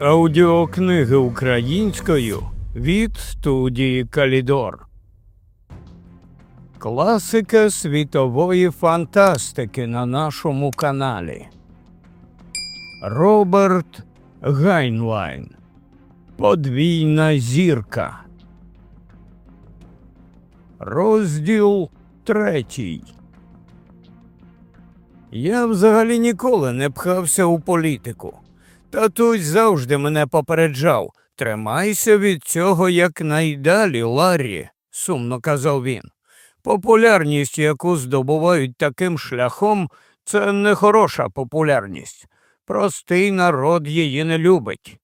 Аудіокниги українською від студії Калідор. Класика світової фантастики на нашому каналі. Роберт Гайнлайн. Подвійна зірка. Розділ третій. Я взагалі ніколи не пхався у політику. Татусь завжди мене попереджав тримайся від цього якнайдалі, Ларрі, сумно казав він. Популярність, яку здобувають таким шляхом, це не хороша популярність. Простий народ її не любить.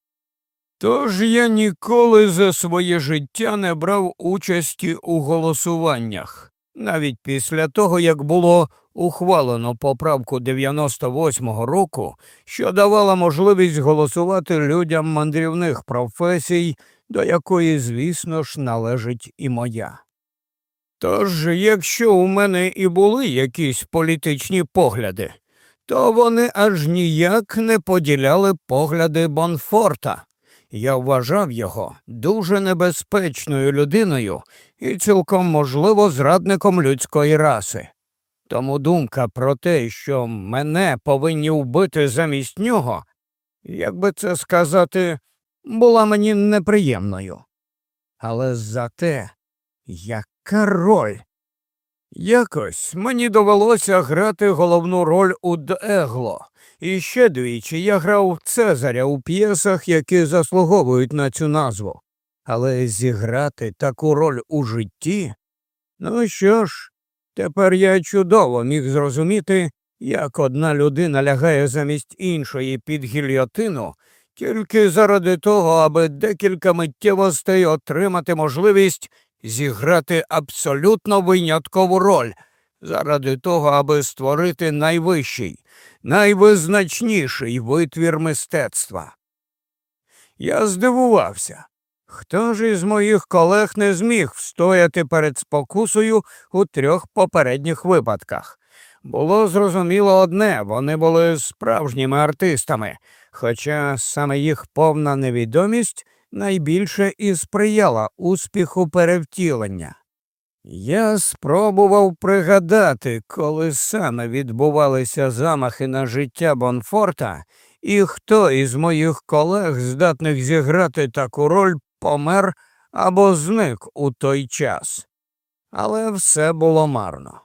Тож я ніколи за своє життя не брав участі у голосуваннях, навіть після того, як було ухвалено поправку 98-го року, що давала можливість голосувати людям мандрівних професій, до якої, звісно ж, належить і моя. Тож, якщо у мене і були якісь політичні погляди, то вони аж ніяк не поділяли погляди Бонфорта. Я вважав його дуже небезпечною людиною і цілком можливо зрадником людської раси. Тому думка про те, що мене повинні вбити замість нього, як би це сказати, була мені неприємною. Але зате яка роль? Якось мені довелося грати головну роль у Дегло, і ще двічі я грав Цезаря у п'єсах, які заслуговують на цю назву. Але зіграти таку роль у житті? Ну що ж, Тепер я чудово міг зрозуміти, як одна людина лягає замість іншої під гільйотину тільки заради того, аби декілька миттєвостей отримати можливість зіграти абсолютно виняткову роль, заради того, аби створити найвищий, найвизначніший витвір мистецтва. Я здивувався. Хто ж із моїх колег не зміг встояти перед спокусою у трьох попередніх випадках? Було зрозуміло одне вони були справжніми артистами, хоча саме їх повна невідомість найбільше і сприяла успіху перевтілення. Я спробував пригадати, коли саме відбувалися замахи на життя Бонфорта, і хто із моїх колег здатних зіграти таку роль помер або зник у той час. Але все було марно.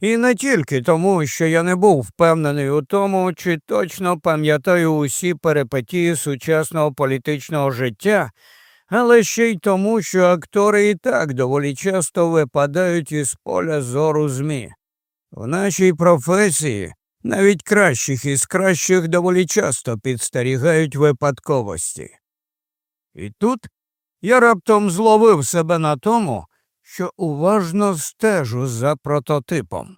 І не тільки тому, що я не був впевнений у тому, чи точно пам'ятаю усі перипетії сучасного політичного життя, але ще й тому, що актори і так доволі часто випадають із поля зору ЗМІ. В нашій професії навіть кращих із кращих доволі часто підстерігають випадковості. І тут я раптом зловив себе на тому, що уважно стежу за прототипом.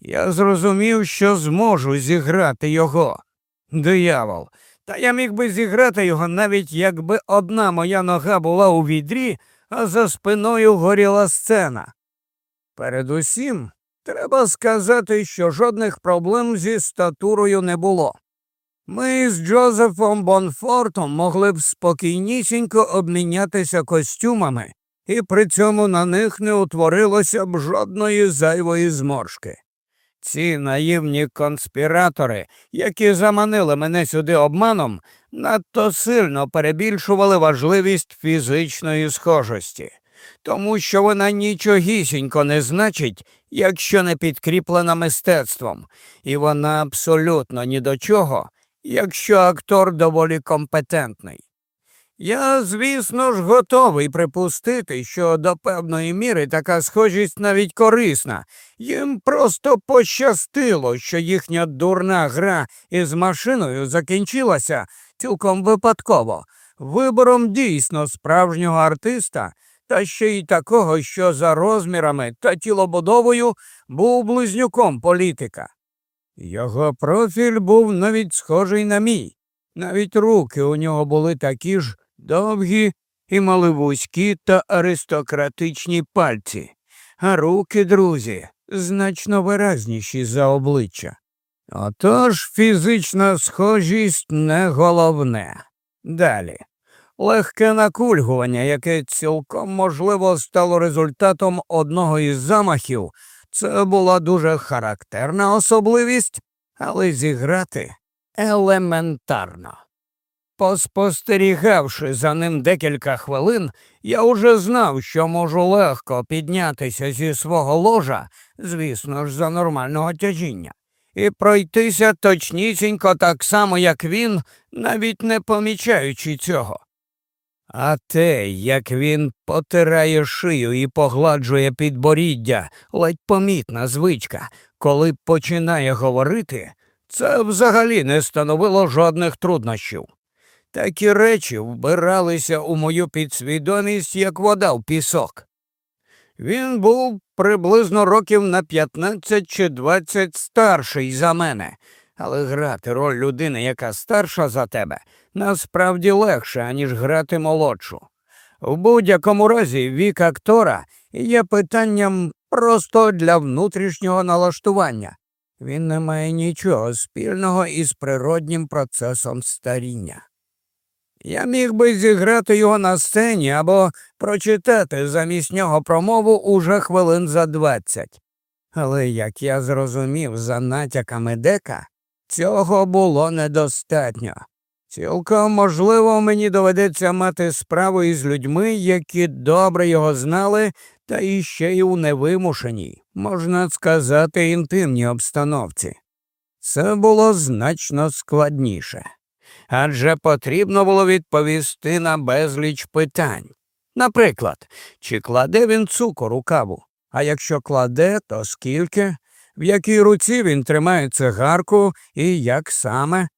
Я зрозумів, що зможу зіграти його. Диявол. Та я міг би зіграти його, навіть якби одна моя нога була у відрі, а за спиною горіла сцена. Передусім, треба сказати, що жодних проблем зі статурою не було. Ми з Джозефом Бонфортом могли б спокійнісінько обмінятися костюмами, і при цьому на них не утворилося б жодної зайвої зморшки. Ці наївні конспіратори, які заманили мене сюди обманом, надто сильно перебільшували важливість фізичної схожості, тому що вона нічогісінько не значить, якщо не підкріплена мистецтвом, і вона абсолютно ні до чого якщо актор доволі компетентний. Я, звісно ж, готовий припустити, що до певної міри така схожість навіть корисна. Їм просто пощастило, що їхня дурна гра із машиною закінчилася цілком випадково, вибором дійсно справжнього артиста, та ще й такого, що за розмірами та тілобудовою був близнюком політика. Його профіль був навіть схожий на мій. Навіть руки у нього були такі ж довгі і мали вузькі та аристократичні пальці, а руки, друзі, значно виразніші за обличчя. Отож фізична схожість не головне. Далі. Легке накульгування, яке цілком можливо стало результатом одного із замахів, це була дуже характерна особливість, але зіграти елементарно. Поспостерігавши за ним декілька хвилин, я уже знав, що можу легко піднятися зі свого ложа, звісно ж, за нормального тяжіння, і пройтися точнісінько так само, як він, навіть не помічаючи цього. А те, як він потирає шию і погладжує підборіддя, ледь помітна звичка, коли починає говорити, це взагалі не становило жодних труднощів. Такі речі вбиралися у мою підсвідомість, як вода в пісок. Він був приблизно років на 15 чи 20 старший за мене, але грати роль людини, яка старша за тебе, насправді легше, аніж грати молодшу. В будь-якому разі вік актора є питанням просто для внутрішнього налаштування. Він не має нічого спільного із природнім процесом старіння. Я міг би зіграти його на сцені або прочитати замість нього промову уже хвилин за двадцять. Але як я зрозумів за натяками дека, цього було недостатньо. Цілком можливо, мені доведеться мати справу із людьми, які добре його знали, та іще й у невимушеній, можна сказати, інтимній обстановці. Це було значно складніше адже потрібно було відповісти на безліч питань. Наприклад, чи кладе він цукор у каву, а якщо кладе, то скільки, в якій руці він тримає цигарку і як саме.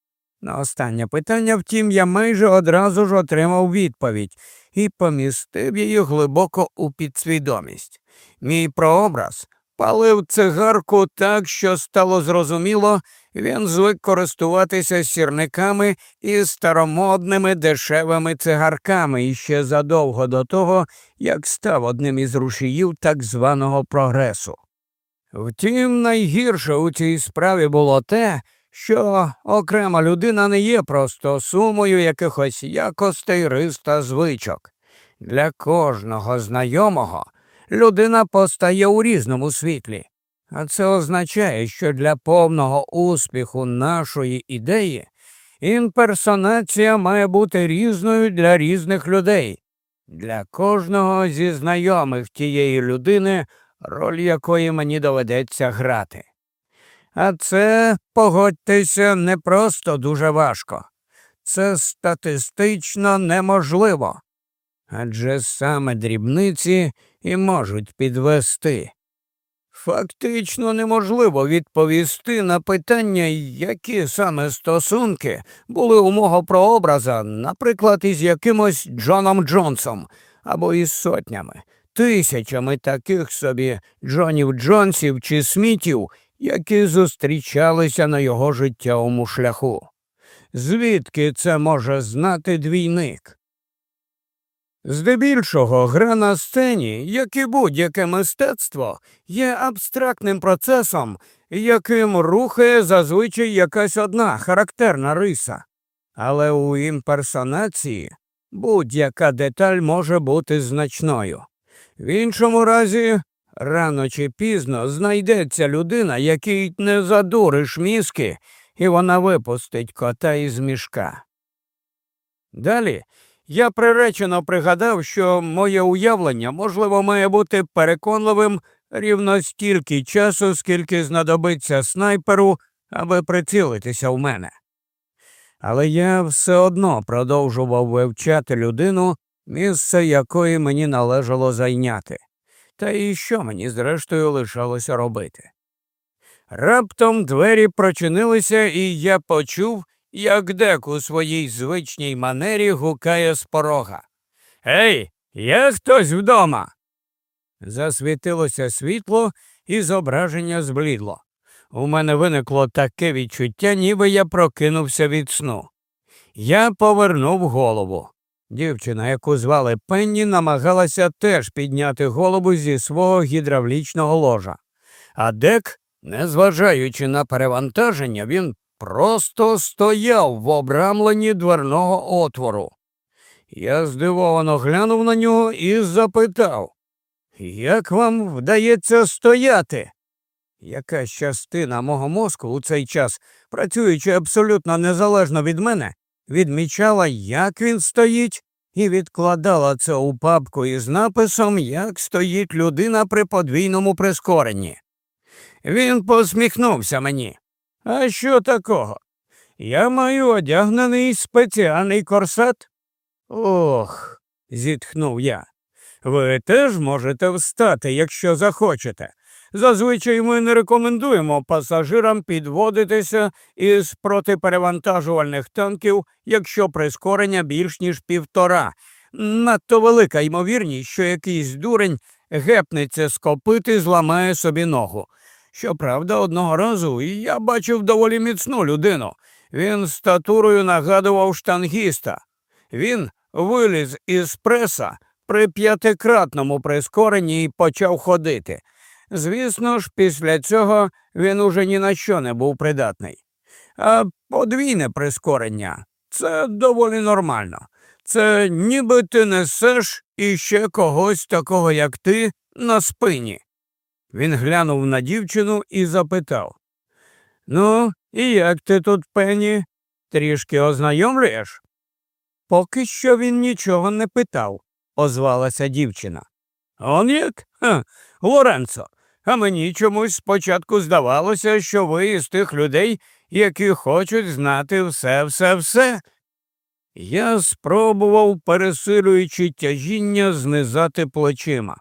На останнє питання, втім, я майже одразу ж отримав відповідь і помістив її глибоко у підсвідомість. Мій прообраз палив цигарку так, що стало зрозуміло, він звик користуватися сірниками і старомодними дешевими цигарками іще задовго до того, як став одним із рушіїв так званого прогресу. Втім, найгірше у цій справі було те, що окрема людина не є просто сумою якихось якостей рис та звичок. Для кожного знайомого людина постає у різному світлі. А це означає, що для повного успіху нашої ідеї імперсонація має бути різною для різних людей, для кожного зі знайомих тієї людини, роль якої мені доведеться грати. А це, погодьтеся, не просто дуже важко, це статистично неможливо. Адже саме дрібниці і можуть підвести. Фактично неможливо відповісти на питання, які саме стосунки були у мого прообраза, наприклад, із якимось Джоном Джонсом або із сотнями, тисячами таких собі Джонів Джонсів чи Смітів, які зустрічалися на його життєвому шляху. Звідки це може знати двійник? Здебільшого гра на сцені, як і будь-яке мистецтво, є абстрактним процесом, яким рухає зазвичай якась одна характерна риса. Але у імперсонації будь-яка деталь може бути значною. В іншому разі, рано чи пізно знайдеться людина, якій не задуриш мізки, і вона випустить кота із мішка. Далі я приречено пригадав, що моє уявлення, можливо, має бути переконливим рівно стільки часу, скільки знадобиться снайперу, аби прицілитися в мене. Але я все одно продовжував вивчати людину, місце якої мені належало зайняти, та і що мені, зрештою, лишалося робити. Раптом двері прочинилися, і я почув, як дек у своїй звичній манері гукає з порога. Ей, є хтось вдома? Засвітилося світло, і зображення зблідло. У мене виникло таке відчуття, ніби я прокинувся від сну. Я повернув голову. Дівчина, яку звали Пенні, намагалася теж підняти голову зі свого гідравлічного ложа. А дек, незважаючи на перевантаження, він просто стояв в обрамленні дверного отвору. Я здивовано глянув на нього і запитав, як вам вдається стояти? Якась частина мого мозку у цей час, працюючи абсолютно незалежно від мене, відмічала, як він стоїть, і відкладала це у папку із написом, як стоїть людина при подвійному прискоренні. Він посміхнувся мені. А що такого? Я маю одягнений спеціальний корсет. Ох, зітхнув я. Ви теж можете встати, якщо захочете. Зазвичай ми не рекомендуємо пасажирам підводитися із протиперевантажувальних танків, якщо прискорення більш ніж півтора. Надто велика ймовірність, що якийсь дурень гепнеться з копити, зламає собі ногу. Щоправда, одного разу я бачив доволі міцну людину. Він статурою нагадував штангіста. Він виліз із преса при п'ятикратному прискоренні і почав ходити. Звісно ж, після цього він уже ні на що не був придатний. А подвійне прискорення це доволі нормально. Це ніби ти несеш іще когось такого, як ти, на спині. Він глянув на дівчину і запитав Ну, і як ти тут, Пенні? Трішки ознайомлюєш? Поки що він нічого не питав, озвалася дівчина. Он як? Ха, Лоренцо, а мені чомусь спочатку здавалося, що ви із тих людей, які хочуть знати все, все, все. Я спробував, пересилюючи тяжіння, знизати плечима.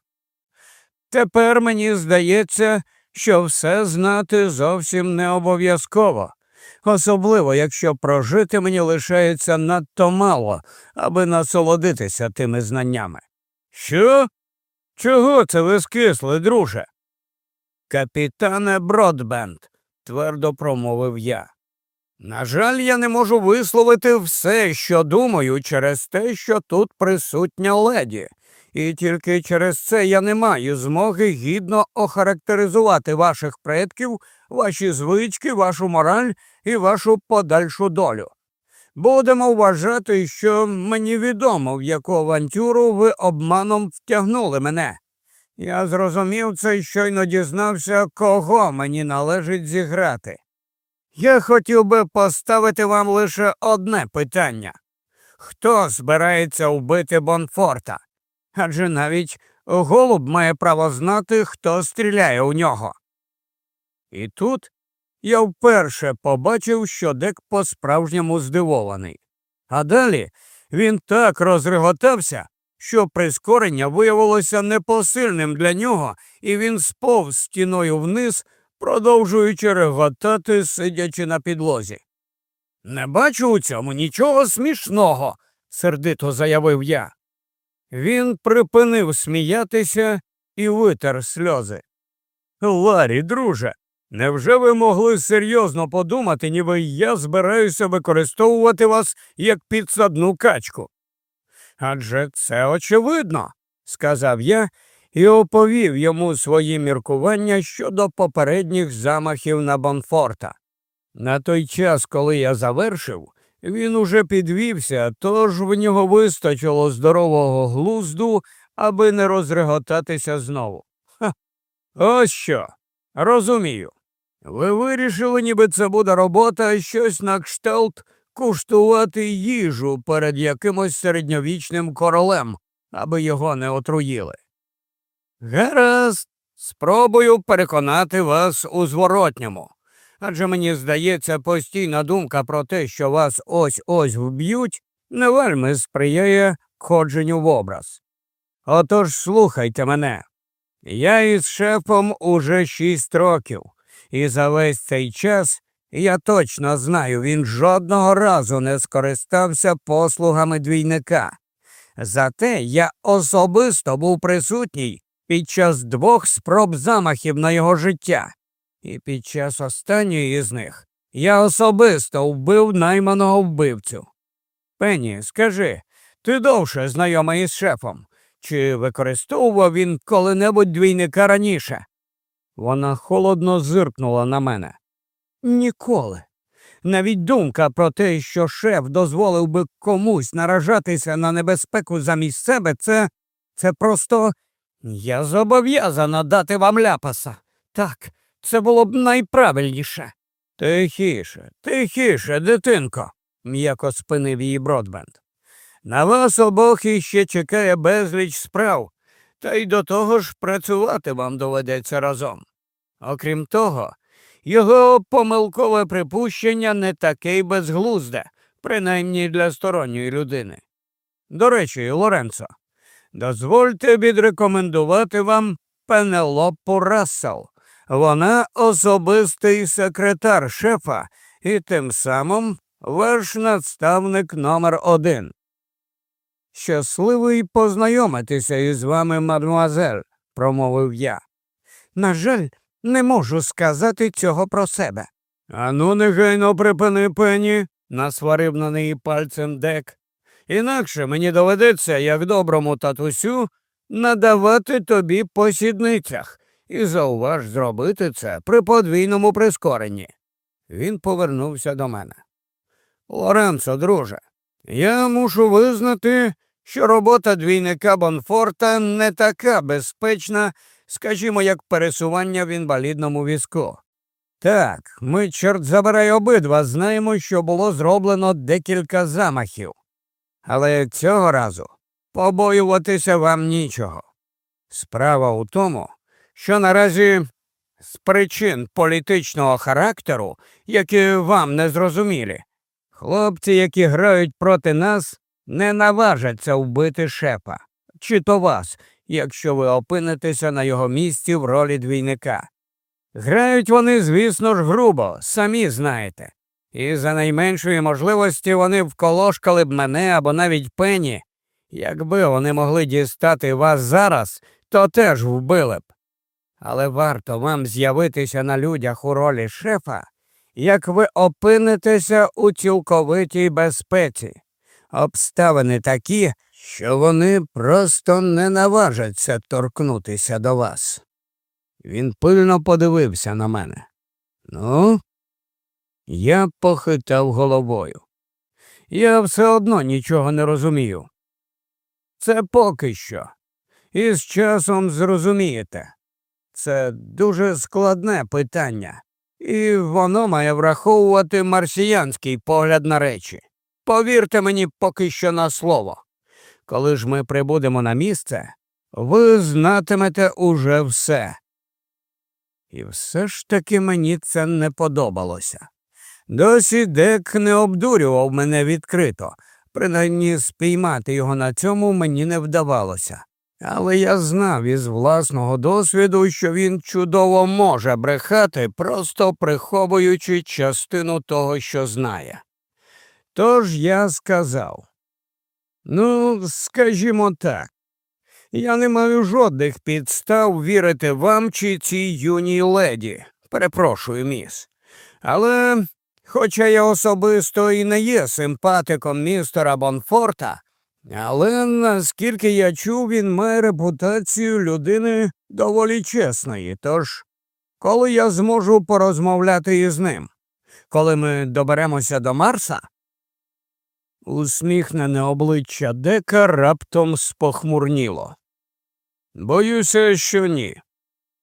Тепер мені здається, що все знати зовсім не обов'язково, особливо якщо прожити мені лишається надто мало, аби насолодитися тими знаннями. Що? Чого це ви скисли, друже? Капітане Бродбенд, твердо промовив я. На жаль, я не можу висловити все, що думаю, через те, що тут присутня леді, і тільки через це я не маю змоги гідно охарактеризувати ваших предків, ваші звички, вашу мораль і вашу подальшу долю. Будемо вважати, що мені відомо, в яку авантюру ви обманом втягнули мене. Я зрозумів це і щойно дізнався, кого мені належить зіграти. Я хотів би поставити вам лише одне питання хто збирається вбити Бонфорта? Адже навіть голуб має право знати, хто стріляє у нього. І тут я вперше побачив, що дек по справжньому здивований. А далі він так розреготався, що прискорення виявилося непосильним для нього, і він сповз стіною вниз, продовжуючи реготати, сидячи на підлозі. Не бачу у цьому нічого смішного, сердито заявив я. Він припинив сміятися і витер сльози. Ларі, друже, невже ви могли серйозно подумати, ніби я збираюся використовувати вас як підсадну качку? Адже це очевидно, сказав я і оповів йому свої міркування щодо попередніх замахів на Бонфорта. На той час, коли я завершив, він уже підвівся, тож в нього вистачило здорового глузду, аби не розреготатися знову. Ха, ось що. Розумію. Ви вирішили, ніби це буде робота, щось на кшталт куштувати їжу перед якимось середньовічним королем, аби його не отруїли. Гаразд, спробую переконати вас у зворотньому. Адже мені здається, постійна думка про те, що вас ось ось вб'ють, не вельми сприяє ходженню в образ. Отож слухайте мене. Я із шефом уже шість років, і за весь цей час я точно знаю, він жодного разу не скористався послугами двійника. Зате я особисто був присутній під час двох спроб замахів на його життя, і під час останньої з них я особисто вбив найманого вбивцю. Пенні, скажи, ти довше знайомий із шефом? Чи використовував він коли-небудь двійника раніше? Вона холодно зиркнула на мене. Ніколи. Навіть думка про те, що шеф дозволив би комусь наражатися на небезпеку замість себе, це це просто я зобов'язана дати вам ляпаса. Так, це було б найправильніше. Тихіше, тихіше, дитинко, м'яко спинив її Бродбенд. На вас обох іще чекає безліч справ, та й до того ж працювати вам доведеться разом. Окрім того, його помилкове припущення не таке й безглузде, принаймні для сторонньої людини. До речі, Лоренцо, дозвольте відрекомендувати вам Пенелопу Рассел. Вона особистий секретар шефа і тим самим ваш надставник номер один. Щасливий познайомитися із вами, мадмуазель, промовив я. На жаль, не можу сказати цього про себе. Ану, негайно припини пені, насварив на неї пальцем дек. Інакше мені доведеться, як доброму татусю, надавати тобі по сідницях, і зауваж зробити це при подвійному прискоренні. Він повернувся до мене. Лоренцо, друже, я мушу визнати, що робота двійника Бонфорта не така безпечна, скажімо, як пересування в інвалідному візку. Так, ми, чорт забирай, обидва знаємо, що було зроблено декілька замахів. Але цього разу побоюватися вам нічого. Справа у тому, що наразі з причин політичного характеру, які вам не зрозумілі, хлопці, які грають проти нас, не наважаться вбити шефа, чи то вас, якщо ви опинитеся на його місці в ролі двійника. Грають вони, звісно ж, грубо, самі знаєте, і за найменшої можливості вони вколошкали б мене або навіть пені. Якби вони могли дістати вас зараз, то теж вбили б. Але варто вам з'явитися на людях у ролі шефа, як ви опинитеся у цілковитій безпеці. Обставини такі, що вони просто не наважаться торкнутися до вас. Він пильно подивився на мене. Ну, я похитав головою. Я все одно нічого не розумію. Це поки що. І з часом зрозумієте. Це дуже складне питання, і воно має враховувати марсіянський погляд на речі. Повірте мені поки що на слово. Коли ж ми прибудемо на місце, ви знатимете уже все. І все ж таки мені це не подобалося. Досі Дек не обдурював мене відкрито, принаймні спіймати його на цьому мені не вдавалося. Але я знав із власного досвіду, що він чудово може брехати, просто приховуючи частину того, що знає. Тож я сказав ну, скажімо так, я не маю жодних підстав вірити вам чи цій юній леді. Перепрошую, міс. Але, хоча я особисто і не є симпатиком містера Бонфорта, але наскільки я чув, він має репутацію людини доволі чесної. Тож, коли я зможу порозмовляти із ним, коли ми доберемося до Марса, Усміхнене обличчя Дека раптом спохмурніло. Боюся, що ні.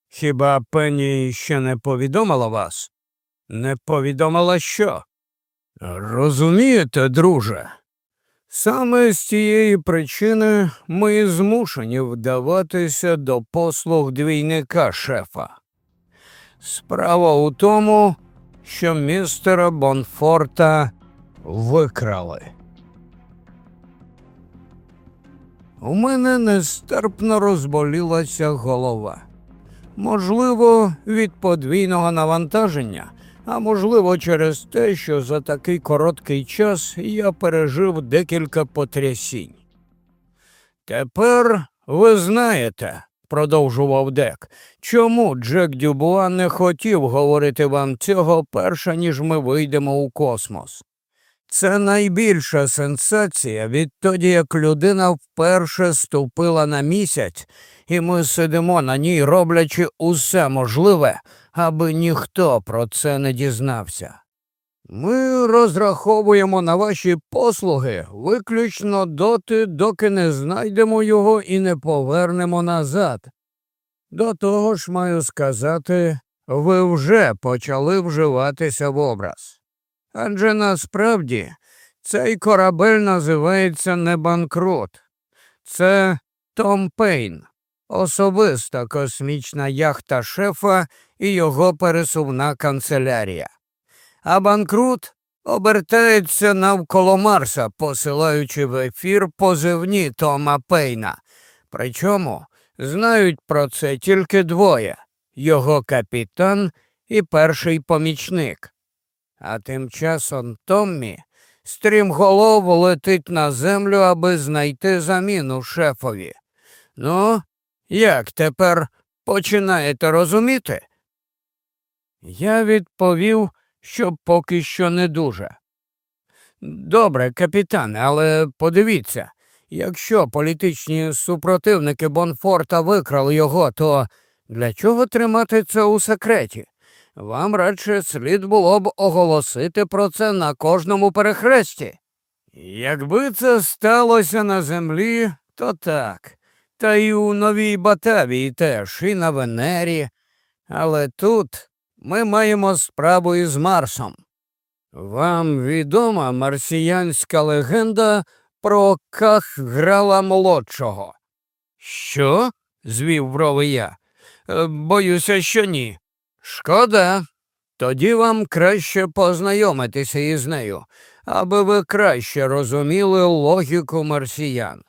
Хіба пені ще не повідомила вас? Не повідомила що? Розумієте, друже? Саме з цієї причини ми змушені вдаватися до послуг двійника шефа. Справа у тому, що містера Бонфорта викрали. У мене нестерпно розболілася голова. Можливо, від подвійного навантаження, а можливо, через те, що за такий короткий час я пережив декілька потрясінь. Тепер ви знаєте, продовжував Дек, чому Джек Дюбуа не хотів говорити вам цього перше, ніж ми вийдемо у космос. Це найбільша сенсація відтоді, як людина вперше ступила на місяць, і ми сидимо на ній, роблячи усе можливе, аби ніхто про це не дізнався. Ми розраховуємо на ваші послуги виключно доти, доки не знайдемо його і не повернемо назад. До того ж, маю сказати, ви вже почали вживатися в образ. Адже насправді цей корабель називається не банкрут, це Том Пейн, особиста космічна яхта шефа і його пересувна канцелярія. А банкрут обертається навколо Марса, посилаючи в ефір позивні Тома Пейна. Причому знають про це тільки двоє його капітан і перший помічник. А тим часом Томмі стрімголов летить на землю, аби знайти заміну шефові. Ну, як тепер починаєте розуміти? Я відповів, що поки що не дуже. Добре, капітане, але подивіться, якщо політичні супротивники Бонфорта викрали його, то для чого тримати це у секреті? Вам радше слід було б оголосити про це на кожному перехресті. Якби це сталося на землі, то так. Та й у Новій Батавії теж, і на Венері. Але тут ми маємо справу із Марсом. Вам відома марсіянська легенда про Кахграла молодшого? Що? звів брови я. «Е, Боюся, що ні. Шкода. Тоді вам краще познайомитися із нею, аби ви краще розуміли логіку марсіян.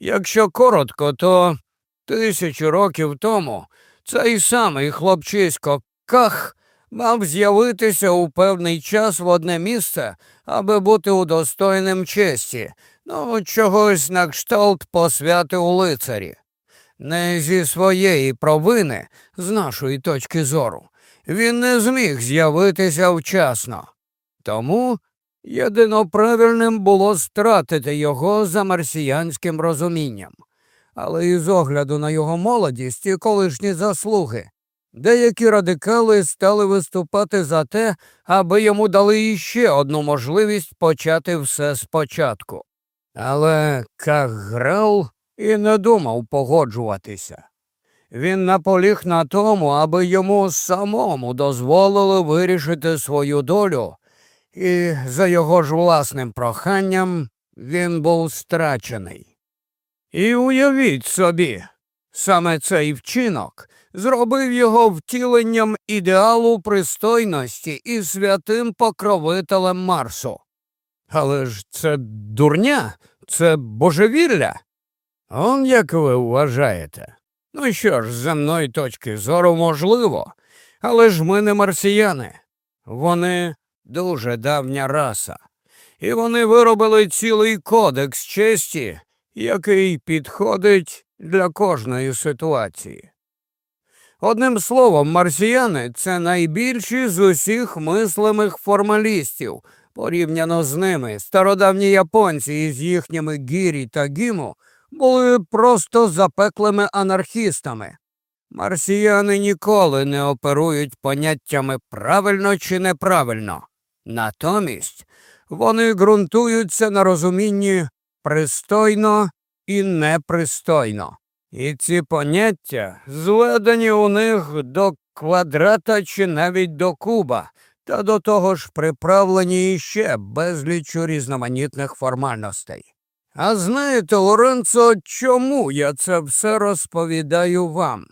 Якщо коротко, то тисячу років тому цей самий хлопчисько Ках мав з'явитися у певний час в одне місце, аби бути удостоєним честі, ну, чогось на кшталт посвяти у лицарі. Не зі своєї провини, з нашої точки зору, він не зміг з'явитися вчасно. Тому єдино правильним було стратити його за марсіянським розумінням. Але із огляду на його молодість і колишні заслуги, деякі радикали стали виступати за те, аби йому дали іще одну можливість почати все спочатку. Але Каграл і не думав погоджуватися. Він наполіг на тому, аби йому самому дозволили вирішити свою долю, і за його ж власним проханням він був страчений. І уявіть собі, саме цей вчинок зробив його втіленням ідеалу пристойності і святим покровителем Марсу. Але ж це дурня, це божевілля. Он як ви вважаєте? Ну що ж, з земної точки зору можливо, але ж ми не марсіяни. Вони дуже давня раса, і вони виробили цілий кодекс честі, який підходить для кожної ситуації. Одним словом, марсіяни це найбільші з усіх мислимих формалістів. Порівняно з ними, стародавні японці із їхніми гірі та гіму були просто запеклими анархістами. Марсіяни ніколи не оперують поняттями правильно чи неправильно. Натомість вони ґрунтуються на розумінні пристойно і непристойно. І ці поняття зведені у них до квадрата чи навіть до куба, та до того ж приправлені іще безлічу різноманітних формальностей. А знаєте, Лоренцо, чому я це все розповідаю вам?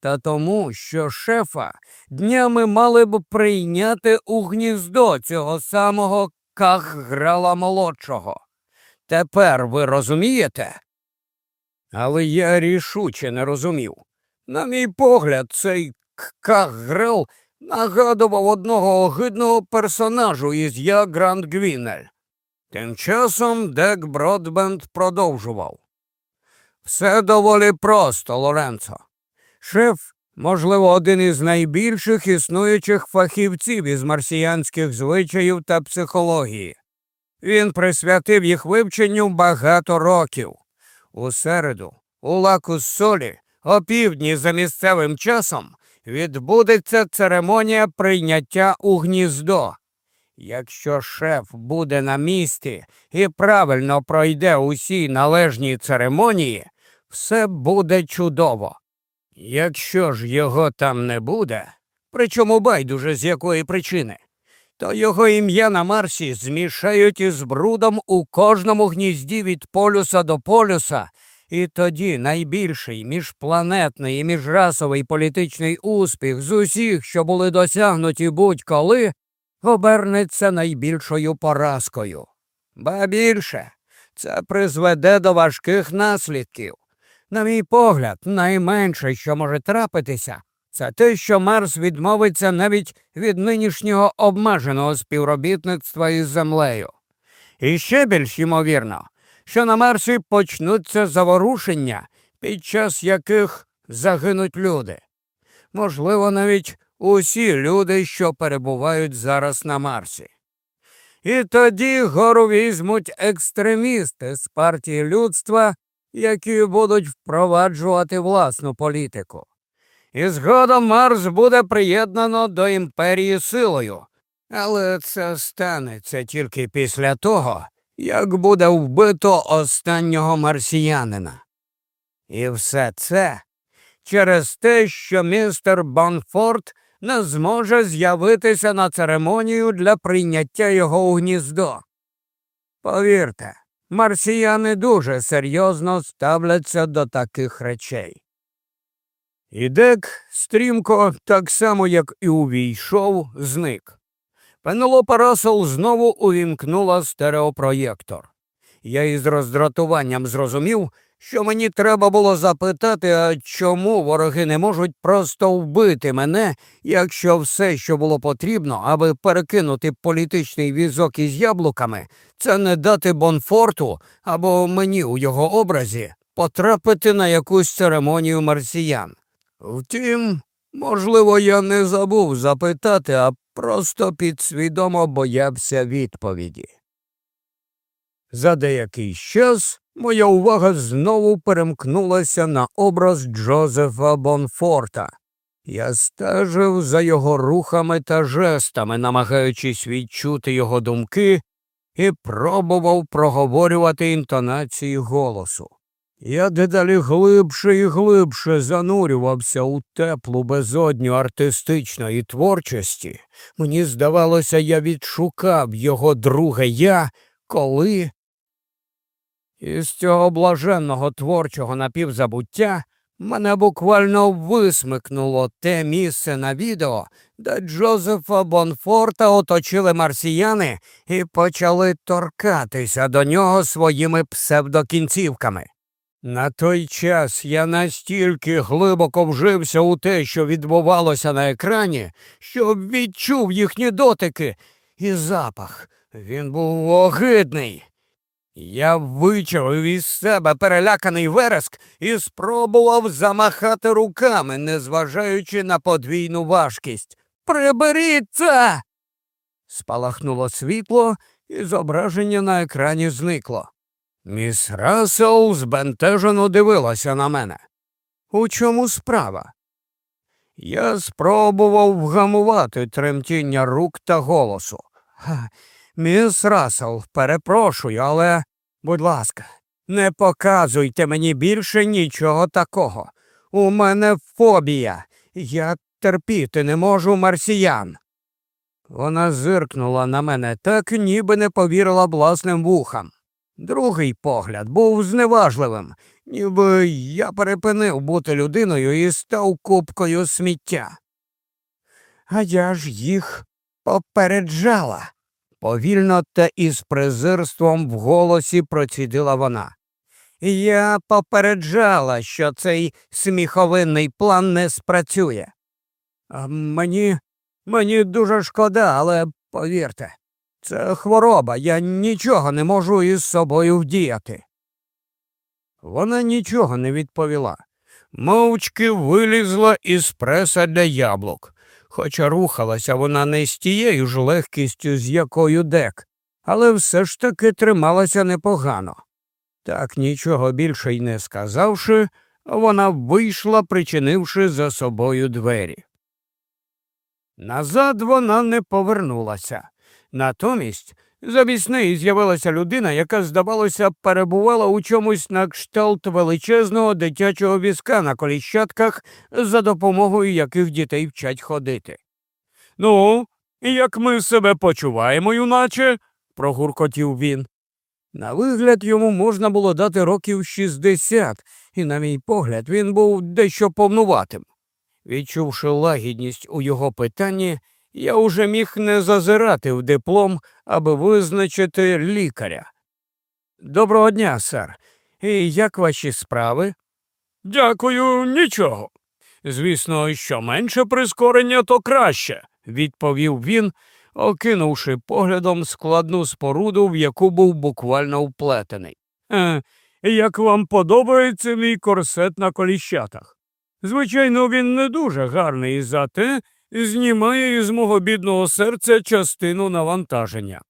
Та тому, що шефа днями мали б прийняти у гніздо цього самого Кахграла молодшого. Тепер ви розумієте? Але я рішуче не розумів. На мій погляд, цей Кахгрел нагадував одного огидного персонажу із Я Гранд Гвінель. Тим часом Дек Бродбенд продовжував. Все доволі просто, Лоренцо. Шеф, можливо, один із найбільших існуючих фахівців із марсіянських звичаїв та психології. Він присвятив їх вивченню багато років. У середу, у лакус солі, опівдні за місцевим часом, відбудеться церемонія прийняття у гніздо. Якщо шеф буде на місці і правильно пройде усі належні церемонії, все буде чудово. Якщо ж його там не буде, причому байдуже з якої причини, то його ім'я на Марсі змішають із брудом у кожному гнізді від полюса до полюса, і тоді найбільший міжпланетний і міжрасовий політичний успіх з усіх, що були досягнуті будь-коли, обернеться найбільшою поразкою. Ба більше це призведе до важких наслідків. На мій погляд, найменше, що може трапитися, це те, що Марс відмовиться навіть від нинішнього обмеженого співробітництва із землею. І ще більш ймовірно, що на Марсі почнуться заворушення, під час яких загинуть люди. Можливо, навіть усі люди, що перебувають зараз на Марсі. І тоді гору візьмуть екстремісти з партії людства, які будуть впроваджувати власну політику. І згодом Марс буде приєднано до імперії силою. Але це станеться тільки після того, як буде вбито останнього марсіянина. І все це через те, що містер Бонфорд не зможе з'явитися на церемонію для прийняття його у гніздо. Повірте, марсіяни дуже серйозно ставляться до таких речей. І Дек стрімко, так само як і увійшов, зник. Пенелопа Рассел знову увімкнула стереопроєктор. Я із роздратуванням зрозумів, що мені треба було запитати, а чому вороги не можуть просто вбити мене, якщо все, що було потрібно, аби перекинути політичний візок із яблуками, це не дати Бонфорту або мені у його образі потрапити на якусь церемонію марсіян. Втім, можливо, я не забув запитати, а просто підсвідомо боявся відповіді. За деякий час моя увага знову перемкнулася на образ Джозефа Бонфорта. Я стежив за його рухами та жестами, намагаючись відчути його думки, і пробував проговорювати інтонації голосу. Я дедалі глибше і глибше занурювався у теплу безодню артистичної творчості. Мені здавалося, я відшукав його друге я, коли. Із цього блаженного творчого напівзабуття мене буквально висмикнуло те місце на відео, де Джозефа Бонфорта оточили марсіяни і почали торкатися до нього своїми псевдокінцівками. На той час я настільки глибоко вжився у те, що відбувалося на екрані, що відчув їхні дотики і запах. Він був огидний. Я вичавив із себе переляканий вереск і спробував замахати руками, незважаючи на подвійну важкість. Приберіться. Спалахнуло світло, і зображення на екрані зникло. Міс Рассел збентежено дивилася на мене. У чому справа? Я спробував вгамувати тремтіння рук та голосу. Міс Рассел, перепрошую, але, будь ласка, не показуйте мені більше нічого такого. У мене фобія. Я терпіти не можу марсіян. Вона зиркнула на мене так, ніби не повірила власним вухам. Другий погляд був зневажливим, ніби я перепинив бути людиною і став купкою сміття. А я ж їх попереджала, повільно та із презирством в голосі процідила вона. Я попереджала, що цей сміховинний план не спрацює. Мені, мені дуже шкода, але повірте, це хвороба, я нічого не можу із собою вдіяти. Вона нічого не відповіла. Мовчки вилізла із преса для яблук, хоча рухалася вона не з тією ж легкістю, з якою дек, але все ж таки трималася непогано. Так нічого більше й не сказавши, вона вийшла, причинивши за собою двері. Назад вона не повернулася. Натомість замість неї з'явилася людина, яка, здавалося, перебувала у чомусь на кшталт величезного дитячого візка на коліщатках, за допомогою яких дітей вчать ходити. Ну, як ми себе почуваємо, юначе? прогуркотів він. На вигляд йому можна було дати років 60, і, на мій погляд, він був дещо повнуватим. Відчувши лагідність у його питанні, я уже міг не зазирати в диплом, аби визначити лікаря. Доброго дня, сер. І як ваші справи? Дякую, нічого. Звісно, що менше прискорення, то краще, відповів він, окинувши поглядом складну споруду, в яку був буквально вплетений. Е, як вам подобається мій корсет на коліщатах? Звичайно, він не дуже гарний, зате знімає із мого бідного серця частину навантаження.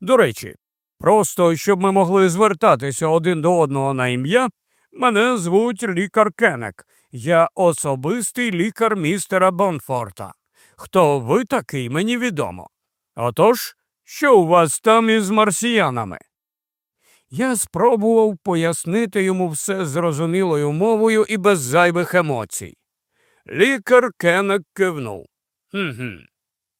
До речі, просто щоб ми могли звертатися один до одного на ім'я, мене звуть лікар Кенек. Я особистий лікар містера Бонфорта. Хто ви такий, мені відомо. Отож, що у вас там із марсіянами? Я спробував пояснити йому все зрозумілою мовою і без зайвих емоцій. Лікар Кенек кивнув. «Хм-хм.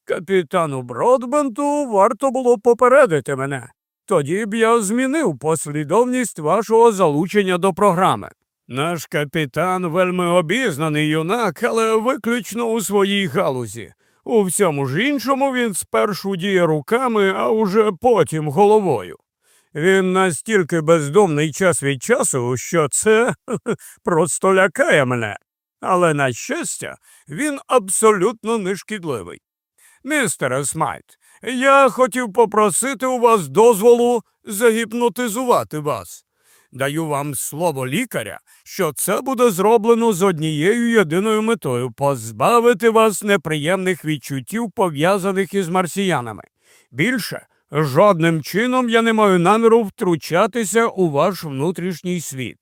Капітану Бродбенту варто було попередити мене. Тоді б я змінив послідовність вашого залучення до програми. Наш капітан вельми обізнаний юнак, але виключно у своїй галузі. У всьому ж іншому він спершу діє руками, а уже потім головою. Він настільки бездомний час від часу, що це просто лякає мене. Але, на щастя, він абсолютно нешкідливий. Містере Смайт, я хотів попросити у вас дозволу загіпнотизувати вас. Даю вам слово лікаря, що це буде зроблено з однією єдиною метою позбавити вас неприємних відчуттів, пов'язаних із марсіянами. Більше жодним чином я не маю наміру втручатися у ваш внутрішній світ.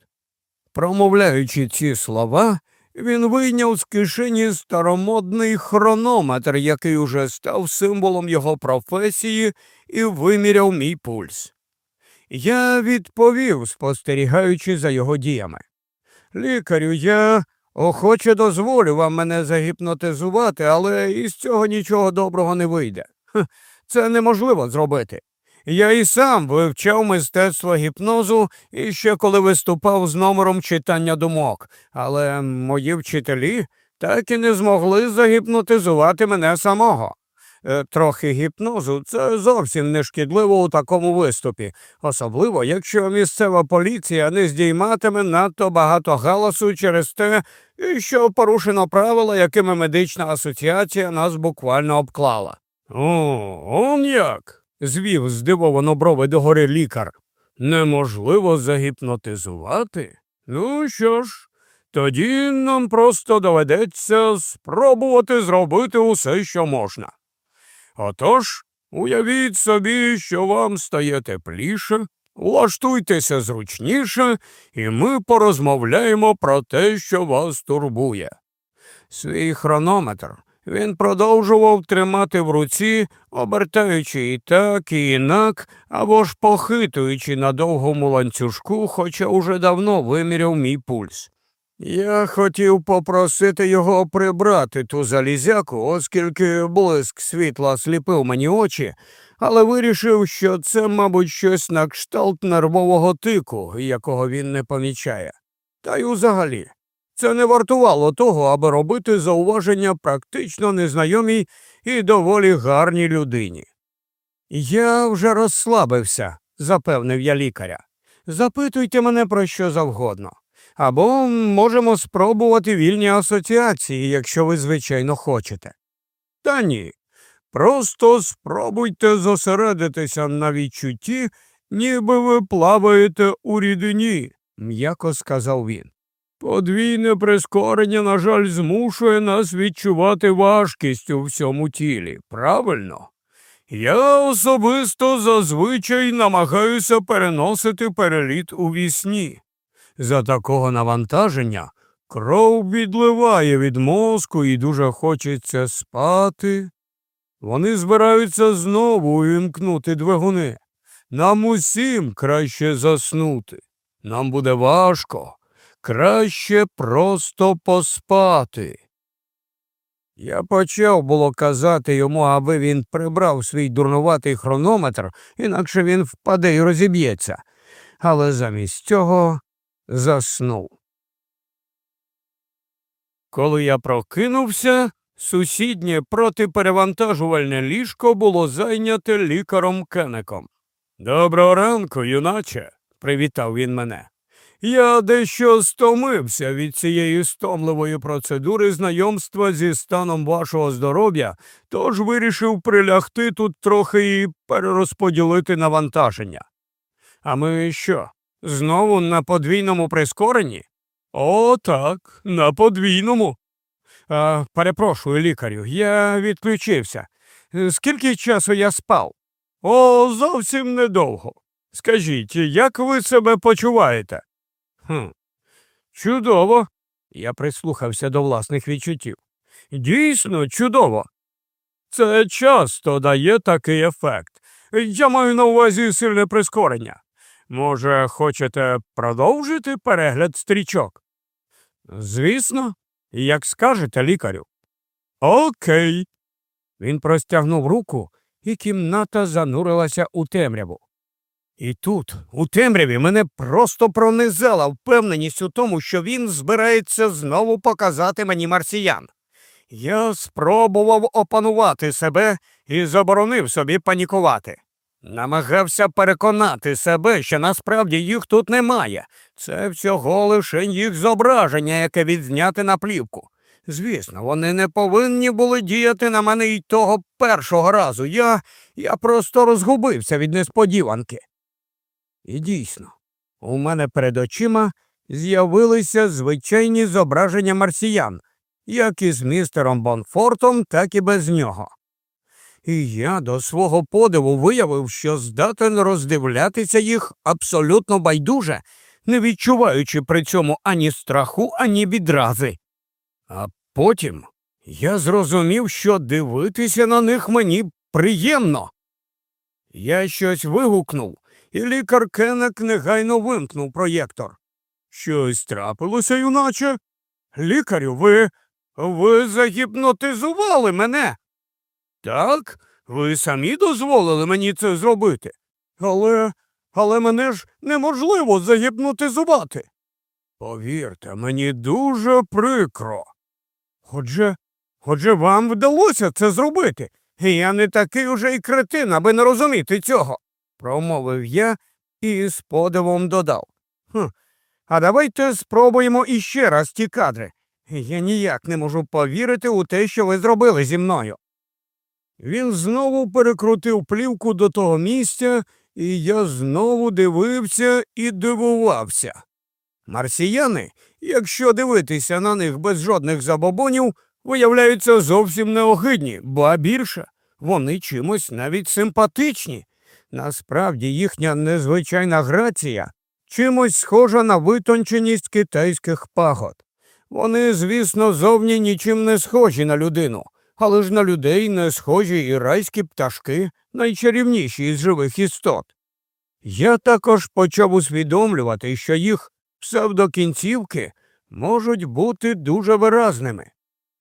Промовляючи ці слова, він вийняв з кишені старомодний хронометр, який уже став символом його професії, і виміряв мій пульс. Я відповів, спостерігаючи за його діями. Лікарю, я охоче дозволю вам мене загіпнотизувати, але із цього нічого доброго не вийде. Це неможливо зробити. Я і сам вивчав мистецтво гіпнозу і ще коли виступав з номером читання думок, але мої вчителі так і не змогли загіпнотизувати мене самого. Е, трохи гіпнозу це зовсім не шкідливо у такому виступі, особливо якщо місцева поліція не здійматиме надто багато галасу через те, що порушено правила, якими медична асоціація нас буквально обклала. О, он як звів здивовано брови догори лікар. Неможливо загіпнотизувати? Ну що ж, тоді нам просто доведеться спробувати зробити усе, що можна. Отож, уявіть собі, що вам стає тепліше, влаштуйтеся зручніше, і ми порозмовляємо про те, що вас турбує. Свій хронометр він продовжував тримати в руці, обертаючи і так, і інак, або ж похитуючи на довгому ланцюжку, хоча уже давно виміряв мій пульс. Я хотів попросити його прибрати ту залізяку, оскільки блиск світла сліпив мені очі, але вирішив, що це, мабуть, щось на кшталт нервового тику, якого він не помічає. Та й узагалі. Це не вартувало того, аби робити зауваження практично незнайомій і доволі гарній людині. Я вже розслабився, запевнив я лікаря. Запитуйте мене про що завгодно. Або можемо спробувати вільні асоціації, якщо ви, звичайно, хочете. Та ні. Просто спробуйте зосередитися на відчутті, ніби ви плаваєте у рідині, м'яко сказав він. Подвійне прискорення, на жаль, змушує нас відчувати важкість у всьому тілі, правильно? Я особисто зазвичай намагаюся переносити переліт у вісні. За такого навантаження кров відливає від мозку і дуже хочеться спати. Вони збираються знову увімкнути двигуни. Нам усім краще заснути. Нам буде важко. Краще просто поспати. Я почав було казати йому, аби він прибрав свій дурнуватий хронометр, інакше він впаде і розіб'ється, але замість цього заснув. Коли я прокинувся, сусіднє протиперевантажувальне ліжко було зайняте лікаром Кенеком. Доброго ранку, юначе, привітав він мене. Я дещо стомився від цієї стомливої процедури знайомства зі станом вашого здоров'я, тож вирішив прилягти тут трохи і перерозподілити навантаження. А ми що, знову на подвійному прискоренні? О, так, на подвійному. А, перепрошую, лікарю, я відключився. Скільки часу я спав? О, зовсім недовго. Скажіть, як ви себе почуваєте? Хм, чудово. Я прислухався до власних відчуттів. Дійсно, чудово. Це часто дає такий ефект. Я маю на увазі сильне прискорення. Може, хочете продовжити перегляд стрічок? Звісно, як скажете лікарю. Окей. Він простягнув руку, і кімната занурилася у темряву. І тут, у темряві, мене просто пронизала впевненість у тому, що він збирається знову показати мені марсіян. Я спробував опанувати себе і заборонив собі панікувати. Намагався переконати себе, що насправді їх тут немає. Це всього лише їх зображення, яке відзняти на плівку. Звісно, вони не повинні були діяти на мене й того першого разу. Я, Я просто розгубився від несподіванки. І дійсно, у мене перед очима з'явилися звичайні зображення марсіян, як із містером Бонфортом, так і без нього. І я до свого подиву виявив, що здатен роздивлятися їх абсолютно байдуже, не відчуваючи при цьому ані страху, ані відрази. А потім я зрозумів, що дивитися на них мені приємно. Я щось вигукнув, і лікар Кенек негайно вимкнув проєктор. Щось трапилося, юначе? Лікарю, ви. ви загіпнотизували мене. Так, ви самі дозволили мені це зробити. Але але мене ж неможливо загіпнотизувати. Повірте, мені дуже прикро. Отже, отже, вам вдалося це зробити, і я не такий уже й кретин, аби не розуміти цього, промовив я і з подивом додав. «Хм, А давайте спробуємо іще раз ті кадри. Я ніяк не можу повірити у те, що ви зробили зі мною. Він знову перекрутив плівку до того місця, і я знову дивився і дивувався. Марсіяни, якщо дивитися на них без жодних забобонів, виявляються зовсім неогидні, ба більше вони чимось навіть симпатичні. Насправді їхня незвичайна грація чимось схожа на витонченість китайських пагод. Вони, звісно, зовні нічим не схожі на людину, але ж на людей не схожі і райські пташки, найчарівніші із живих істот. Я також почав усвідомлювати, що їх псевдокінцівки можуть бути дуже виразними,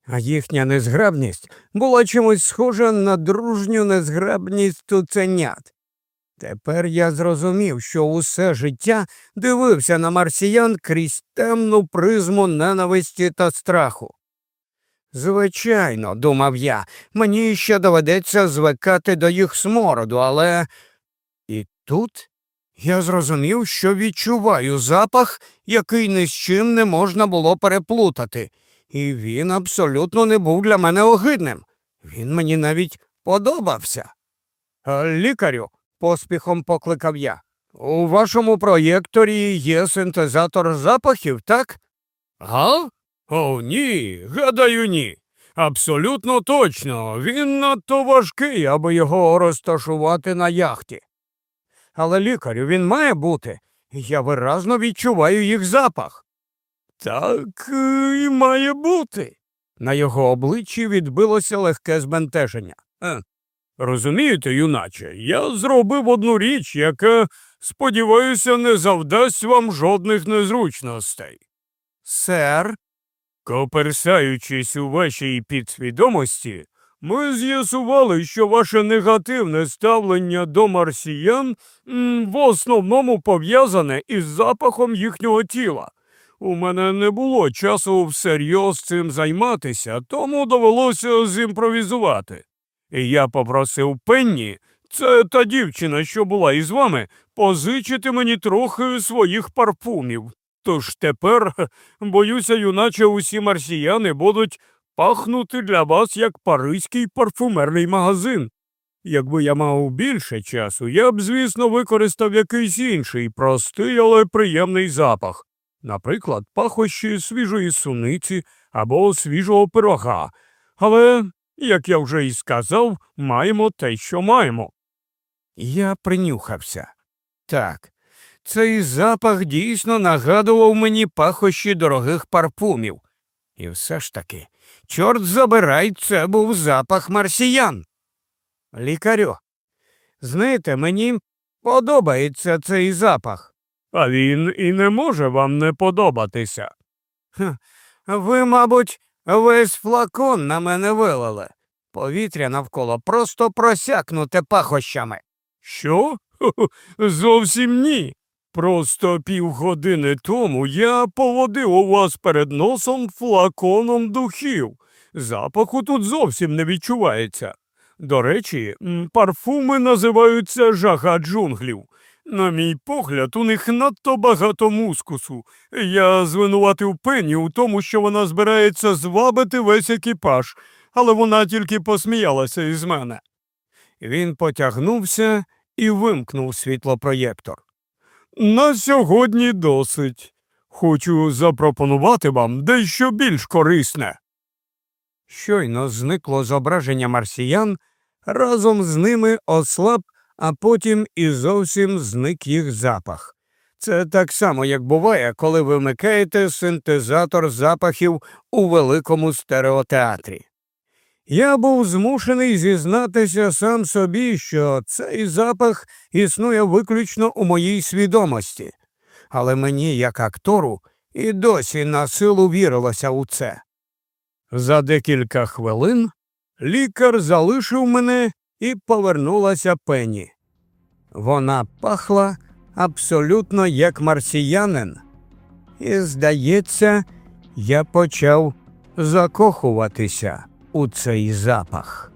а їхня незграбність була чимось схожа на дружню незграбність туценят. Тепер я зрозумів, що усе життя дивився на марсіян крізь темну призму ненависті та страху. Звичайно, думав я, мені ще доведеться звикати до їх смороду, але. І тут я зрозумів, що відчуваю запах, який ні з чим не можна було переплутати, і він абсолютно не був для мене огидним. Він мені навіть подобався. Лікарю, поспіхом покликав я. У вашому проєкторі є синтезатор запахів, так? Га? О, ні, гадаю, ні. Абсолютно точно. Він надто важкий, аби його розташувати на яхті. Але лікарю він має бути. Я виразно відчуваю їх запах. Так і має бути. На його обличчі відбилося легке збентеження. Е, розумієте, юначе, я зробив одну річ, яка, сподіваюся, не завдасть вам жодних незручностей. Сер, коперсаючись у вашій підсвідомості, ми з'ясували, що ваше негативне ставлення до марсіян в основному пов'язане із запахом їхнього тіла. У мене не було часу всерйоз цим займатися, тому довелося зімпровізувати. Я попросив Пенні, це та дівчина, що була із вами, позичити мені трохи своїх парфумів. Тож тепер, боюся, юначе усі марсіяни будуть пахнути для вас як паризький парфумерний магазин. Якби я мав більше часу, я б, звісно, використав якийсь інший простий, але приємний запах, наприклад, пахощі свіжої суниці або свіжого пирога. Але, як я вже і сказав, маємо те, що маємо. Я принюхався. Так, цей запах дійсно нагадував мені пахощі дорогих парфумів. І все ж таки, чорт забирай, це був запах марсіян. Лікарю, знаєте, мені подобається цей запах. А він і не може вам не подобатися. Ха, ви, мабуть, весь флакон на мене вилили. Повітря навколо просто просякнуте пахощами. Що? Зовсім ні. Просто півгодини тому я поводив у вас перед носом флаконом духів. Запаху тут зовсім не відчувається. До речі, парфуми називаються жага джунглів. На мій погляд, у них надто багато мускусу. Я звинуватив пені у тому, що вона збирається звабити весь екіпаж, але вона тільки посміялася із мене. Він потягнувся і вимкнув світлопроєктор. На сьогодні досить. Хочу запропонувати вам дещо більш корисне. Щойно зникло зображення марсіян, разом з ними ослаб, а потім і зовсім зник їх запах. Це так само, як буває, коли вимикаєте синтезатор запахів у великому стереотеатрі. Я був змушений зізнатися сам собі, що цей запах існує виключно у моїй свідомості, але мені, як актору, і досі на силу вірилося у це. За декілька хвилин лікар залишив мене і повернулася пені. Вона пахла абсолютно як марсіянин, і, здається, я почав закохуватися у цей запах.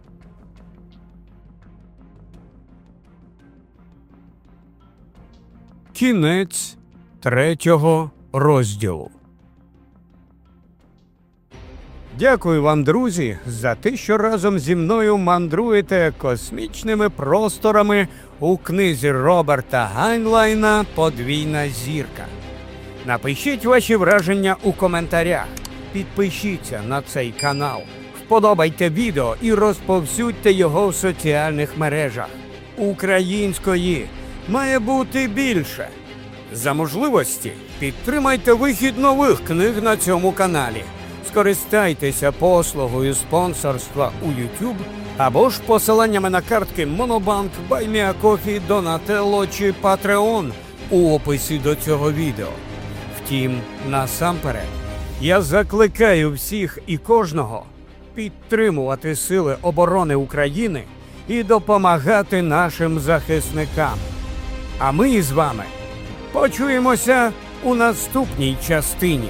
Кінець третього розділу. Дякую вам, друзі, за те, що разом зі мною мандруєте космічними просторами у книзі Роберта Гайнлайна Подвійна зірка. Напишіть ваші враження у коментарях. Підпишіться на цей канал вподобайте відео і розповсюдьте його в соціальних мережах. Української має бути більше. За можливості підтримайте вихід нових книг на цьому каналі. Скористайтеся послугою спонсорства у YouTube або ж посиланнями на картки Monobank, BuyMeACoffee, Donatello чи Patreon у описі до цього відео. Втім, насамперед, я закликаю всіх і кожного підтримувати Сили оборони України і допомагати нашим захисникам. А ми з вами почуємося у наступній частині.